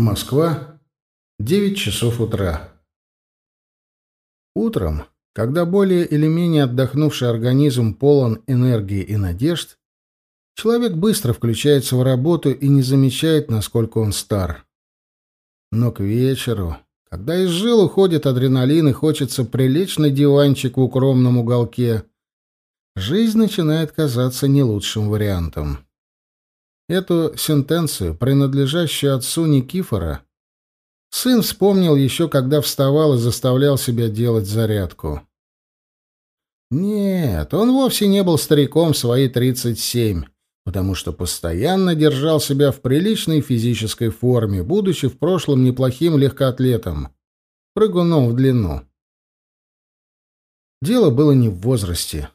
Москва, 9 часов утра. Утром, когда более или менее отдохнувший организм полон энергии и надежд, человек быстро включается в работу и не замечает, насколько он стар. Но к вечеру, когда из жил уходит адреналин и хочется прилечь на диванчик в укромном уголке, жизнь начинает казаться не лучшим вариантом эту сентенцию, принадлежащую отцу Никифора, сын вспомнил еще, когда вставал и заставлял себя делать зарядку. Нет, он вовсе не был стариком в свои 37, потому что постоянно держал себя в приличной физической форме, будучи в прошлом неплохим легкоатлетом, прыгуном в длину. Дело было не в возрасте.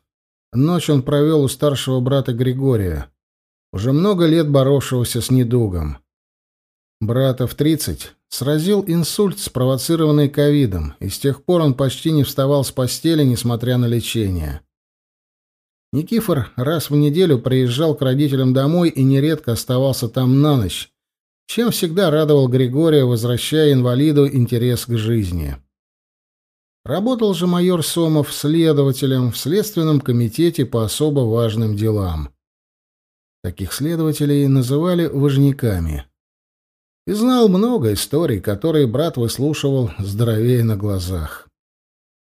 Ночь он провел у старшего брата Григория, уже много лет боровшегося с недугом. Брата в 30 сразил инсульт, спровоцированный ковидом, и с тех пор он почти не вставал с постели, несмотря на лечение. Никифор раз в неделю приезжал к родителям домой и нередко оставался там на ночь, чем всегда радовал Григория, возвращая инвалиду интерес к жизни. Работал же майор Сомов следователем в Следственном комитете по особо важным делам. Таких следователей называли «вожняками». И знал много историй, которые брат выслушивал здоровее на глазах.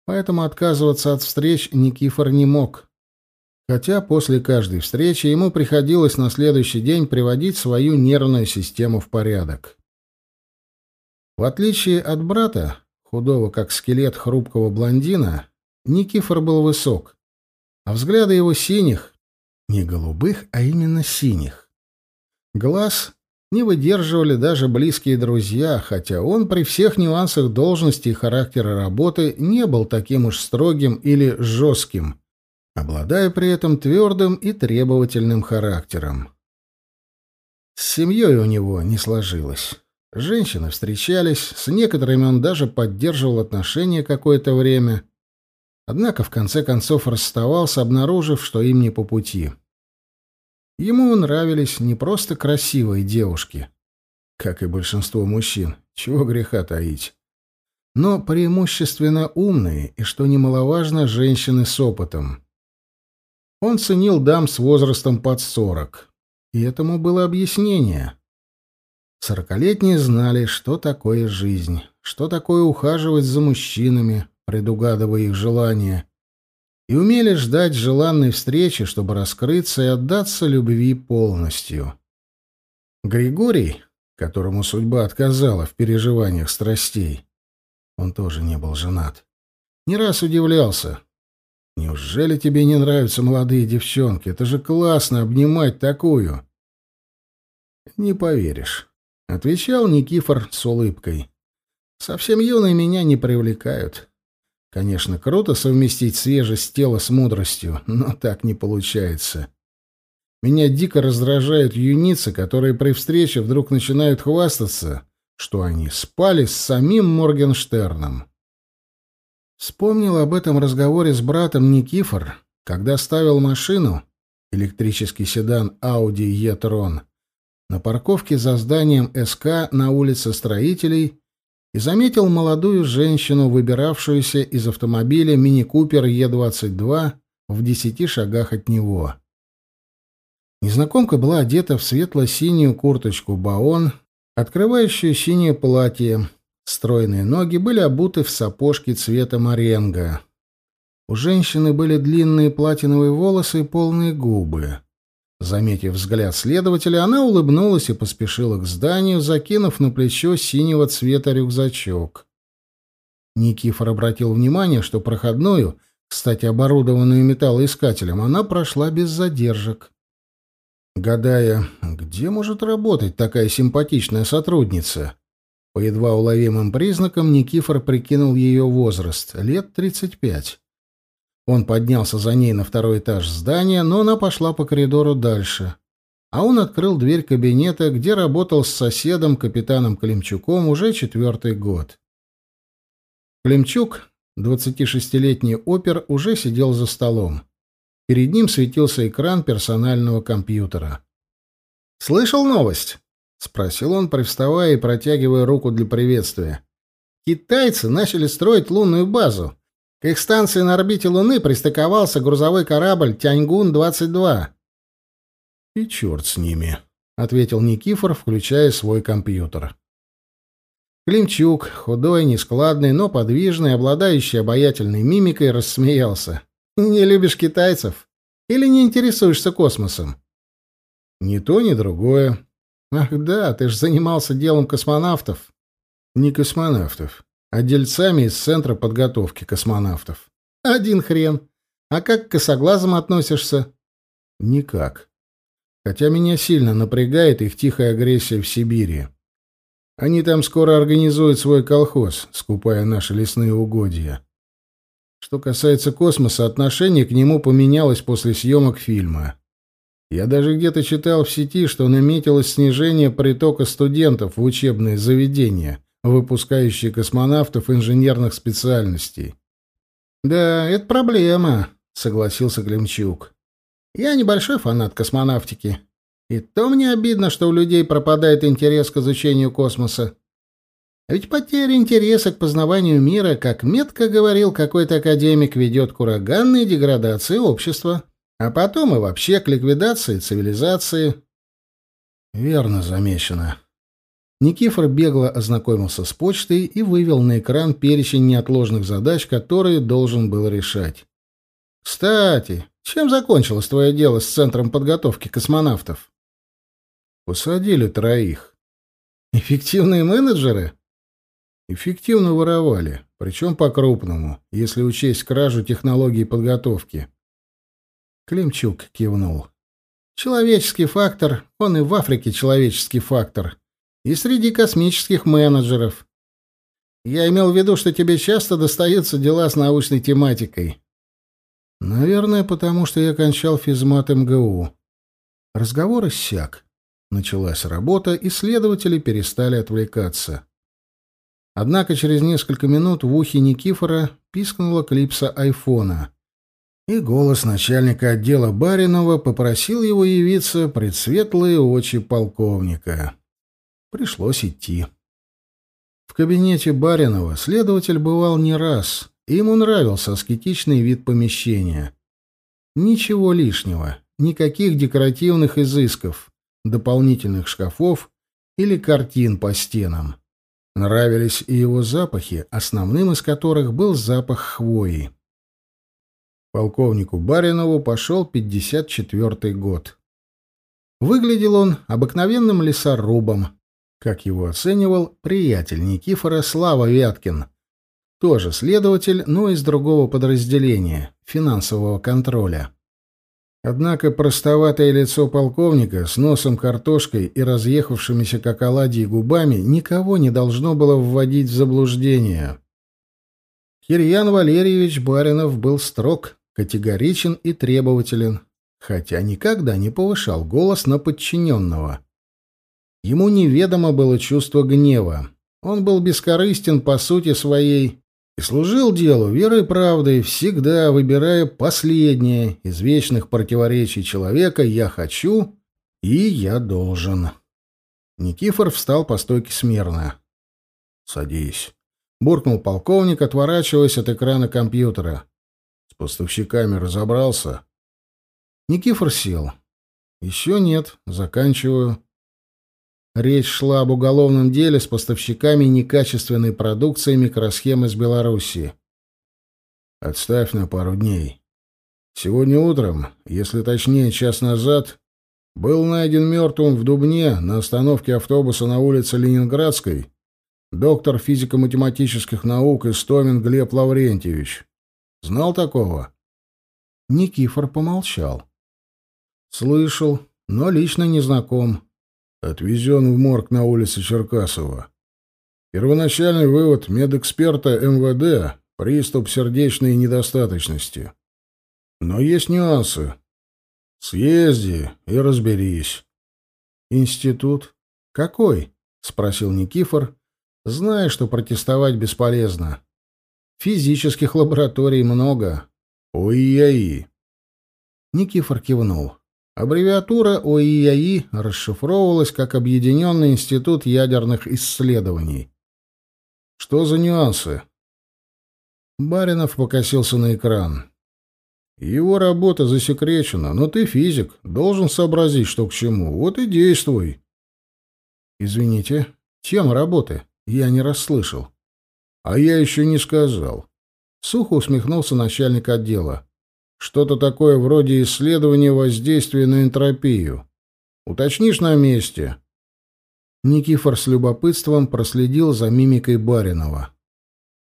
Поэтому отказываться от встреч Никифор не мог. Хотя после каждой встречи ему приходилось на следующий день приводить свою нервную систему в порядок. В отличие от брата, худого как скелет хрупкого блондина, Никифор был высок, а взгляды его синих, не голубых, а именно синих. Глаз не выдерживали даже близкие друзья, хотя он при всех нюансах должности и характера работы не был таким уж строгим или жестким, обладая при этом твердым и требовательным характером. С семьей у него не сложилось. Женщины встречались, с некоторыми он даже поддерживал отношения какое-то время, однако в конце концов расставался, обнаружив, что им не по пути. Ему нравились не просто красивые девушки, как и большинство мужчин, чего греха таить, но преимущественно умные и, что немаловажно, женщины с опытом. Он ценил дам с возрастом под сорок, и этому было объяснение. Сорокалетние знали, что такое жизнь, что такое ухаживать за мужчинами, предугадывая их желания — и умели ждать желанной встречи, чтобы раскрыться и отдаться любви полностью. Григорий, которому судьба отказала в переживаниях страстей, он тоже не был женат, не раз удивлялся. «Неужели тебе не нравятся молодые девчонки? Это же классно обнимать такую!» «Не поверишь», — отвечал Никифор с улыбкой. «Совсем юные меня не привлекают». Конечно, круто совместить свежесть тела с мудростью, но так не получается. Меня дико раздражают юницы, которые при встрече вдруг начинают хвастаться, что они спали с самим Моргенштерном. Вспомнил об этом разговоре с братом Никифор, когда ставил машину, электрический седан Audi e-tron, на парковке за зданием СК на улице Строителей и заметил молодую женщину, выбиравшуюся из автомобиля мини-купер Е-22 в десяти шагах от него. Незнакомка была одета в светло-синюю курточку баон, открывающую синее платье. Стройные ноги были обуты в сапожки цвета маренга. У женщины были длинные платиновые волосы и полные губы. Заметив взгляд следователя, она улыбнулась и поспешила к зданию, закинув на плечо синего цвета рюкзачок. Никифор обратил внимание, что проходную, кстати, оборудованную металлоискателем, она прошла без задержек. Гадая, где может работать такая симпатичная сотрудница? По едва уловимым признакам Никифор прикинул ее возраст — лет тридцать пять. Он поднялся за ней на второй этаж здания, но она пошла по коридору дальше. А он открыл дверь кабинета, где работал с соседом, капитаном Климчуком, уже четвертый год. Климчук, 26-летний опер, уже сидел за столом. Перед ним светился экран персонального компьютера. «Слышал новость?» — спросил он, привставая и протягивая руку для приветствия. «Китайцы начали строить лунную базу. К их станции на орбите Луны пристыковался грузовой корабль «Тяньгун-22». «И черт с ними», — ответил Никифор, включая свой компьютер. Климчук, худой, нескладный, но подвижный, обладающий обаятельной мимикой, рассмеялся. «Не любишь китайцев? Или не интересуешься космосом?» «Ни то, ни другое». «Ах да, ты же занимался делом космонавтов». «Не космонавтов а дельцами из Центра подготовки космонавтов. Один хрен. А как к косоглазам относишься? Никак. Хотя меня сильно напрягает их тихая агрессия в Сибири. Они там скоро организуют свой колхоз, скупая наши лесные угодья. Что касается космоса, отношение к нему поменялось после съемок фильма. Я даже где-то читал в сети, что наметилось снижение притока студентов в учебные заведения — выпускающие космонавтов инженерных специальностей. «Да, это проблема», — согласился Глемчук. «Я небольшой фанат космонавтики. И то мне обидно, что у людей пропадает интерес к изучению космоса. Ведь потеря интереса к познаванию мира, как метко говорил какой-то академик, ведет к ураганной деградации общества, а потом и вообще к ликвидации цивилизации». «Верно замечено», Никифор бегло ознакомился с почтой и вывел на экран перечень неотложных задач, которые должен был решать. «Кстати, чем закончилось твое дело с Центром подготовки космонавтов?» «Посадили троих». «Эффективные менеджеры?» «Эффективно воровали, причем по-крупному, если учесть кражу технологии подготовки». Климчук кивнул. «Человеческий фактор, он и в Африке человеческий фактор» и среди космических менеджеров. Я имел в виду, что тебе часто достаются дела с научной тематикой. Наверное, потому что я кончал физмат МГУ. Разговор иссяк. Началась работа, и следователи перестали отвлекаться. Однако через несколько минут в ухе Никифора пискнула клипса айфона. И голос начальника отдела Баринова попросил его явиться пред светлые очи полковника. Пришлось идти. В кабинете Баринова следователь бывал не раз, и ему нравился аскетичный вид помещения. Ничего лишнего, никаких декоративных изысков, дополнительных шкафов или картин по стенам. Нравились и его запахи, основным из которых был запах хвои. Полковнику Баринову пошел 54-й год. Выглядел он обыкновенным лесорубом, как его оценивал приятель Никифора Слава Вяткин, тоже следователь, но из другого подразделения, финансового контроля. Однако простоватое лицо полковника с носом картошкой и разъехавшимися как оладьи губами никого не должно было вводить в заблуждение. Кирьян Валерьевич Баринов был строг, категоричен и требователен, хотя никогда не повышал голос на подчиненного. Ему неведомо было чувство гнева. Он был бескорыстен по сути своей и служил делу верой и правдой, всегда выбирая последнее из вечных противоречий человека «я хочу» и «я должен». Никифор встал по стойке смирно. «Садись», — буркнул полковник, отворачиваясь от экрана компьютера. «С поставщиками разобрался?» Никифор сел. «Еще нет, заканчиваю». Речь шла об уголовном деле с поставщиками некачественной продукции микросхем из Белоруссии. Отставь на пару дней. Сегодня утром, если точнее час назад, был найден мертвым в Дубне на остановке автобуса на улице Ленинградской доктор физико-математических наук Истомин Глеб Лаврентьевич. Знал такого? Никифор помолчал. Слышал, но лично не знаком отвезен в морг на улице Черкасова. Первоначальный вывод медэксперта МВД – приступ сердечной недостаточности. Но есть нюансы. Съезди и разберись. Институт? Какой? — спросил Никифор, зная, что протестовать бесполезно. Физических лабораторий много. Ой-яй. Никифор кивнул. Аббревиатура ОИАИ расшифровывалась как Объединенный институт ядерных исследований. Что за нюансы? Баринов покосился на экран. Его работа засекречена, но ты физик, должен сообразить, что к чему. Вот и действуй. Извините, тема работы? Я не расслышал. А я еще не сказал. Сухо усмехнулся начальник отдела. Что-то такое вроде исследования воздействия на энтропию. Уточнишь на месте?» Никифор с любопытством проследил за мимикой Баринова.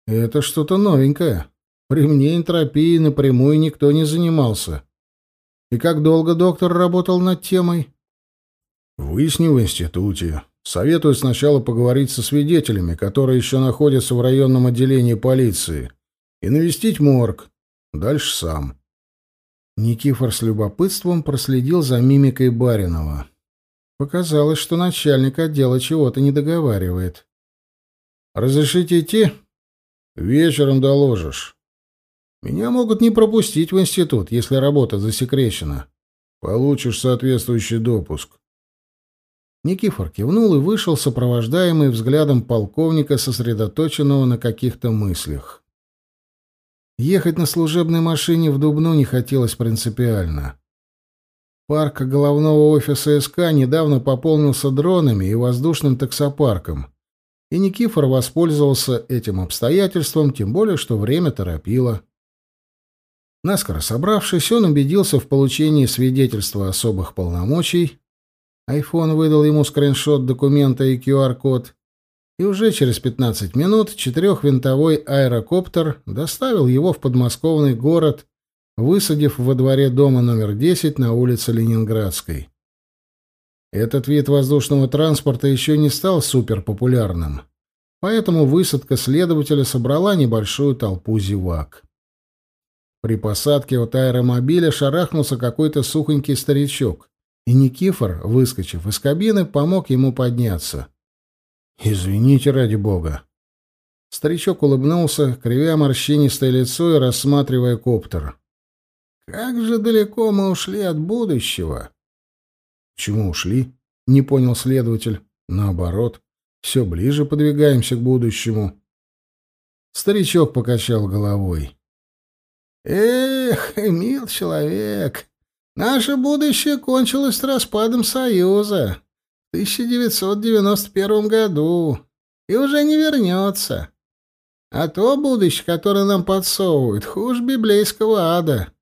«Это что-то новенькое. При мне энтропии напрямую никто не занимался. И как долго доктор работал над темой?» Выясни в институте. Советую сначала поговорить со свидетелями, которые еще находятся в районном отделении полиции, и навестить морг. Дальше сам. Никифор с любопытством проследил за мимикой Баринова. Показалось, что начальник отдела чего-то не договаривает. Разрешите идти? Вечером доложишь. Меня могут не пропустить в институт, если работа засекречена. Получишь соответствующий допуск. Никифор кивнул и вышел, сопровождаемый взглядом полковника, сосредоточенного на каких-то мыслях. Ехать на служебной машине в Дубну не хотелось принципиально. Парк головного офиса СК недавно пополнился дронами и воздушным таксопарком, и Никифор воспользовался этим обстоятельством, тем более, что время торопило. Наскоро собравшись, он убедился в получении свидетельства особых полномочий, Айфон выдал ему скриншот документа и QR-код, и уже через 15 минут четырехвинтовой аэрокоптер доставил его в подмосковный город, высадив во дворе дома номер 10 на улице Ленинградской. Этот вид воздушного транспорта еще не стал суперпопулярным, поэтому высадка следователя собрала небольшую толпу зевак. При посадке от аэромобиля шарахнулся какой-то сухонький старичок, и Никифор, выскочив из кабины, помог ему подняться. «Извините, ради бога». Старичок улыбнулся, кривя морщинистое лицо и рассматривая коптер. «Как же далеко мы ушли от будущего!» «Чему ушли?» — не понял следователь. «Наоборот, все ближе подвигаемся к будущему». Старичок покачал головой. «Эх, мил человек, наше будущее кончилось распадом Союза. 1991 году и уже не вернется. А то будущее, которое нам подсовывают, хуже библейского ада.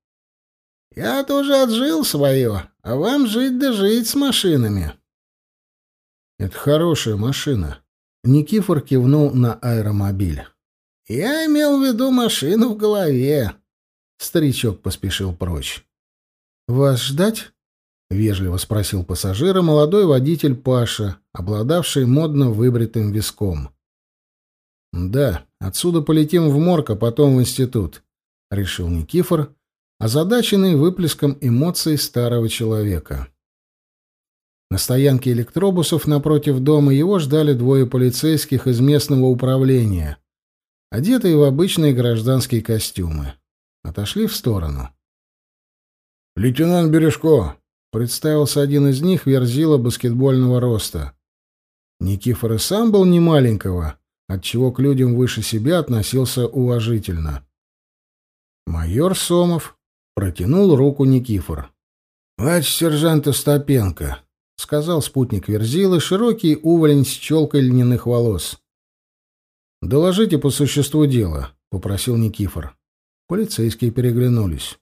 Я тоже отжил свое, а вам жить да жить с машинами. Это хорошая машина. Никифор кивнул на аэромобиль. Я имел в виду машину в голове. Старичок поспешил прочь. Вас ждать? — вежливо спросил пассажира молодой водитель Паша, обладавший модно выбритым виском. «Да, отсюда полетим в морг, а потом в институт», — решил Никифор, озадаченный выплеском эмоций старого человека. На стоянке электробусов напротив дома его ждали двое полицейских из местного управления, одетые в обычные гражданские костюмы. Отошли в сторону. «Лейтенант Бережко, Представился один из них, верзила баскетбольного роста. Никифор и сам был не маленького, отчего к людям выше себя относился уважительно. Майор Сомов протянул руку Никифор. «Плач сержанта Стопенко», — сказал спутник Верзилы, широкий уволень с челкой льняных волос. «Доложите по существу дела», — попросил Никифор. Полицейские переглянулись.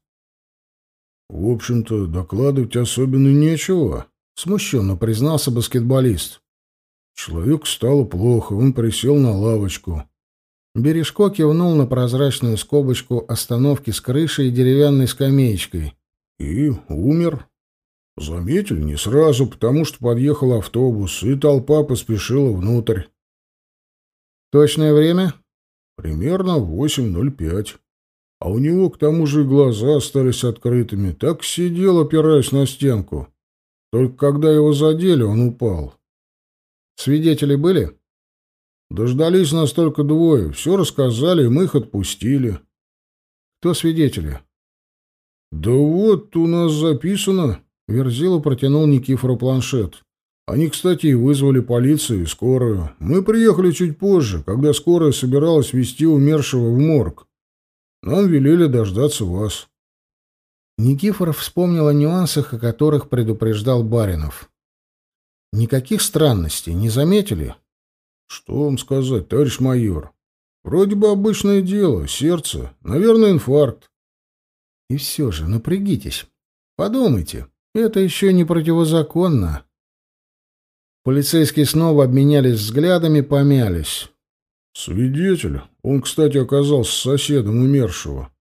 В общем-то, докладывать особенно нечего, смущенно признался баскетболист. Человек стало плохо, он присел на лавочку. Бережко кивнул на прозрачную скобочку остановки с крышей и деревянной скамеечкой. И умер. Заметили не сразу, потому что подъехал автобус, и толпа поспешила внутрь. Точное время? Примерно 8.05. А у него к тому же глаза остались открытыми, так сидел, опираясь на стенку. Только когда его задели, он упал. Свидетели были? Дождались нас только двое. Все рассказали, мы их отпустили. Кто свидетели? Да вот у нас записано. Верзила протянул Никифору планшет. Они, кстати, вызвали полицию и скорую. Мы приехали чуть позже, когда скорая собиралась везти умершего в морг. Нам велели дождаться вас. Никифоров вспомнил о нюансах, о которых предупреждал Баринов. Никаких странностей не заметили? Что вам сказать, товарищ майор? Вроде бы обычное дело, сердце, наверное, инфаркт. И все же, напрягитесь. Подумайте, это еще не противозаконно. Полицейские снова обменялись взглядами, помялись. «Свидетель, он, кстати, оказался соседом умершего.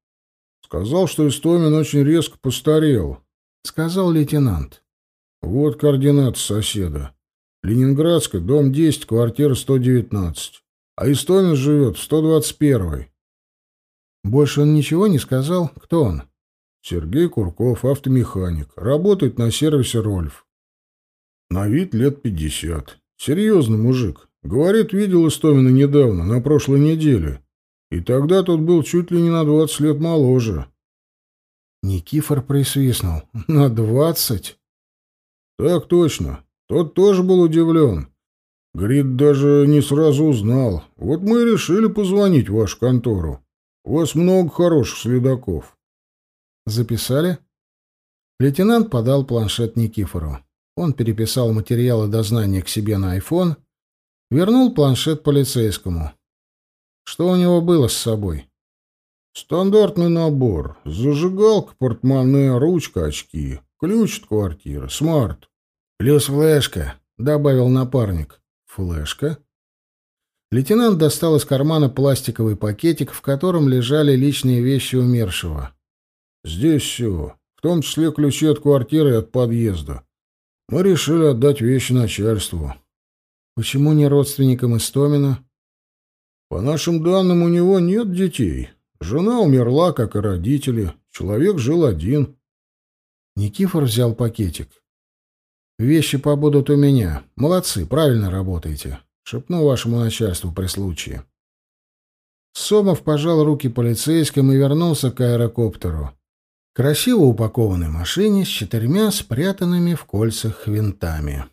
Сказал, что Истомин очень резко постарел. Сказал лейтенант. Вот координаты соседа. Ленинградская, дом 10, квартира 119. А Истомин живет в 121 Больше он ничего не сказал? Кто он? Сергей Курков, автомеханик. Работает на сервисе «Рольф». На вид лет пятьдесят. Серьезный мужик. Говорит, видел Истомина недавно, на прошлой неделе. И тогда тот был чуть ли не на двадцать лет моложе. Никифор присвистнул. На двадцать? Так точно. Тот тоже был удивлен. Говорит, даже не сразу узнал. Вот мы и решили позвонить в вашу контору. У вас много хороших следаков. Записали? Лейтенант подал планшет Никифору. Он переписал материалы дознания к себе на iPhone вернул планшет полицейскому. Что у него было с собой? Стандартный набор. Зажигалка, портмоне, ручка, очки, ключ от квартиры, смарт. Плюс флешка, добавил напарник. Флешка? Лейтенант достал из кармана пластиковый пакетик, в котором лежали личные вещи умершего. Здесь все, в том числе ключи от квартиры и от подъезда. Мы решили отдать вещи начальству. Почему не родственником Истомина? По нашим данным, у него нет детей. Жена умерла, как и родители. Человек жил один. Никифор взял пакетик. «Вещи побудут у меня. Молодцы, правильно работаете», — шепну вашему начальству при случае. Сомов пожал руки полицейским и вернулся к аэрокоптеру. Красиво упакованной машине с четырьмя спрятанными в кольцах винтами.